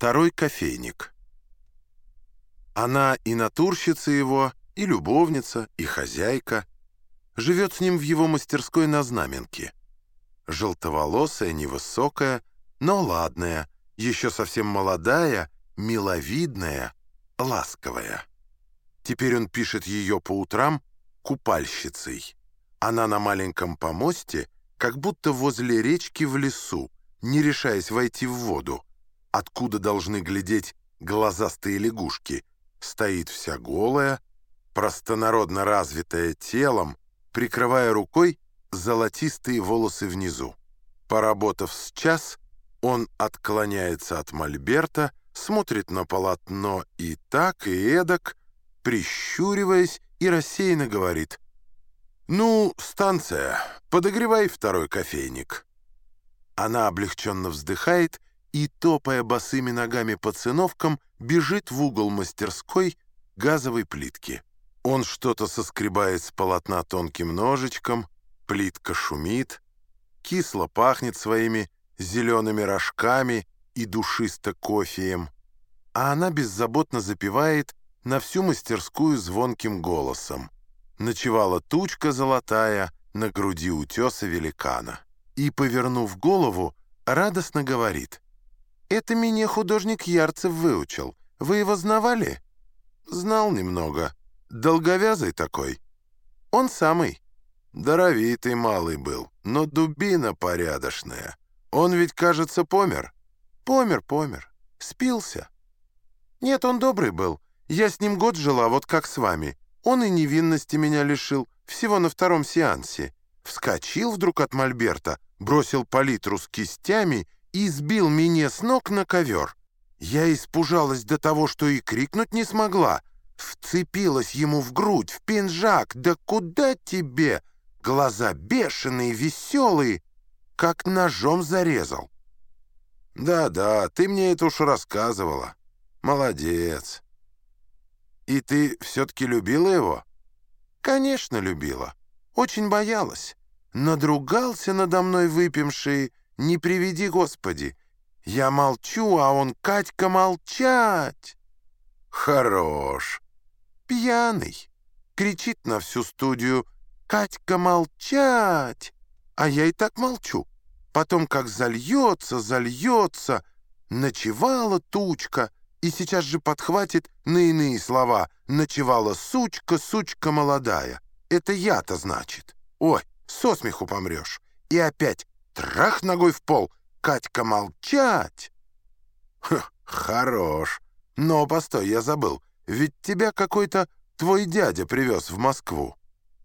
Второй кофейник. Она и натурщица его, и любовница, и хозяйка. Живет с ним в его мастерской на Знаменке. Желтоволосая, невысокая, но ладная, еще совсем молодая, миловидная, ласковая. Теперь он пишет ее по утрам купальщицей. Она на маленьком помосте, как будто возле речки в лесу, не решаясь войти в воду, откуда должны глядеть глазастые лягушки, стоит вся голая, простонародно развитая телом, прикрывая рукой золотистые волосы внизу. Поработав с час, он отклоняется от мольберта, смотрит на полотно и так, и эдак, прищуриваясь и рассеянно говорит «Ну, станция, подогревай второй кофейник». Она облегченно вздыхает и, топая босыми ногами по циновкам, бежит в угол мастерской газовой плитки. Он что-то соскребает с полотна тонким ножичком, плитка шумит, кисло пахнет своими зелеными рожками и душисто кофеем, а она беззаботно запевает на всю мастерскую звонким голосом. Ночевала тучка золотая на груди утеса великана. И, повернув голову, радостно говорит — это меня художник Ярцев выучил. Вы его знавали? Знал немного. Долговязый такой. Он самый. Даровитый малый был, но дубина порядочная. Он ведь, кажется, помер. Помер, помер. Спился. Нет, он добрый был. Я с ним год жила, вот как с вами. Он и невинности меня лишил, всего на втором сеансе. Вскочил вдруг от мольберта, бросил палитру с кистями и сбил меня с ног на ковер. Я испужалась до того, что и крикнуть не смогла. Вцепилась ему в грудь, в пинжак. «Да куда тебе?» Глаза бешеные, веселые, как ножом зарезал. «Да-да, ты мне это уж рассказывала. Молодец. И ты все-таки любила его?» «Конечно, любила. Очень боялась. Надругался надо мной выпивший, не приведи, Господи! Я молчу, а он, Катька, молчать!» «Хорош!» «Пьяный!» Кричит на всю студию «Катька, молчать!» А я и так молчу. Потом как зальется, зальется, ночевала тучка, и сейчас же подхватит на иные слова «ночевала сучка, сучка молодая». Это я-то значит. Ой, со смеху помрешь. И опять Трах ногой в пол. Катька, молчать! Ха, хорош. Но постой, я забыл. Ведь тебя какой-то твой дядя привез в Москву.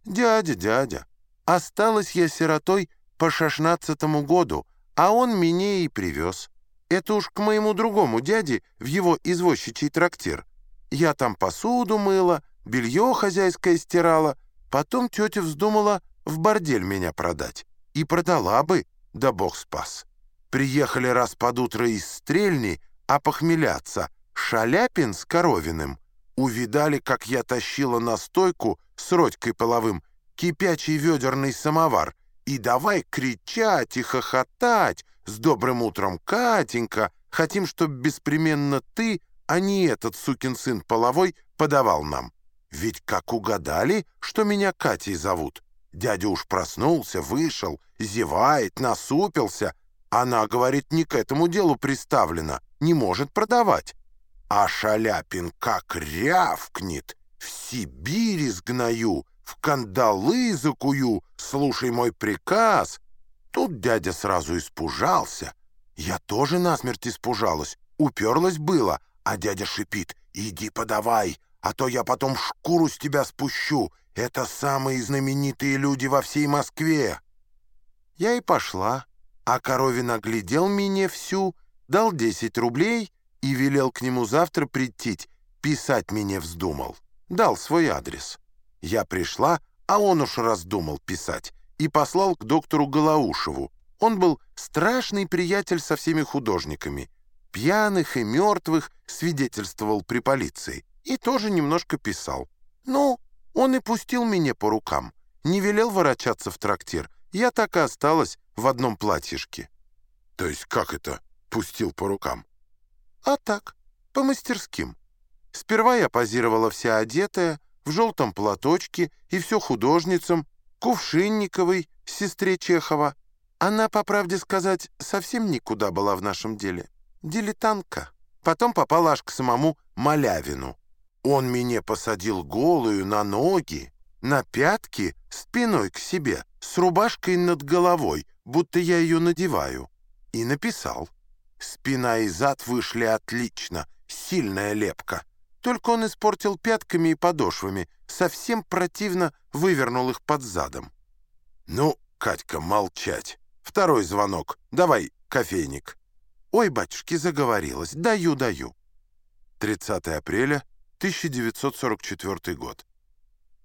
Дядя, дядя. Осталась я сиротой по шестнадцатому году, а он меня и привез. Это уж к моему другому дяде в его извозчичий трактир. Я там посуду мыла, белье хозяйское стирала, потом тетя вздумала в бордель меня продать. И продала бы, да бог спас. Приехали раз под утро из Стрельни, а похмеляться Шаляпин с Коровиным. Увидали, как я тащила на стойку с Родькой половым кипячий ведерный самовар, и давай кричать и хохотать с добрым утром, Катенька, хотим, чтоб беспременно ты, а не этот сукин сын половой, подавал нам. Ведь как угадали, что меня Катей зовут? Дядя уж проснулся, вышел, зевает, насупился. Она, говорит, не к этому делу приставлена, не может продавать. А Шаляпин как рявкнет. В Сибирь изгною, в кандалы закую, слушай мой приказ. Тут дядя сразу испужался. Я тоже насмерть испужалась, уперлась было, а дядя шипит, иди подавай, а то я потом шкуру с тебя спущу, это самые знаменитые люди во всей Москве. Я и пошла, а Коровин оглядел меня всю, дал 10 рублей и велел к нему завтра прийти, писать меня вздумал. Дал свой адрес. Я пришла, а он уж раздумал писать, и послал к доктору Голоушеву. Он был страшный приятель со всеми художниками. Пьяных и мертвых свидетельствовал при полиции. И тоже немножко писал. Ну, он и пустил меня по рукам, не велел ворочаться в трактир. Я так и осталась в одном платьишке. То есть как это «пустил по рукам»? А так, по мастерским. Сперва я позировала вся одетая, в желтом платочке и все художницам, Кувшинниковой, сестре Чехова. Она, по правде сказать, совсем никуда была в нашем деле. Дилетантка. Потом попала аж к самому Малявину. Он меня посадил голую на ноги, на пятки, спиной к себе, с рубашкой над головой, будто я ее надеваю. И написал. Спина и зад вышли отлично, сильная лепка. Только он испортил пятками и подошвами, совсем противно вывернул их под задом. «Ну, Катька, молчать. Второй звонок. Давай, кофейник». «Ой, батюшки, заговорилась. Даю, даю». 30 апреля 1944 год.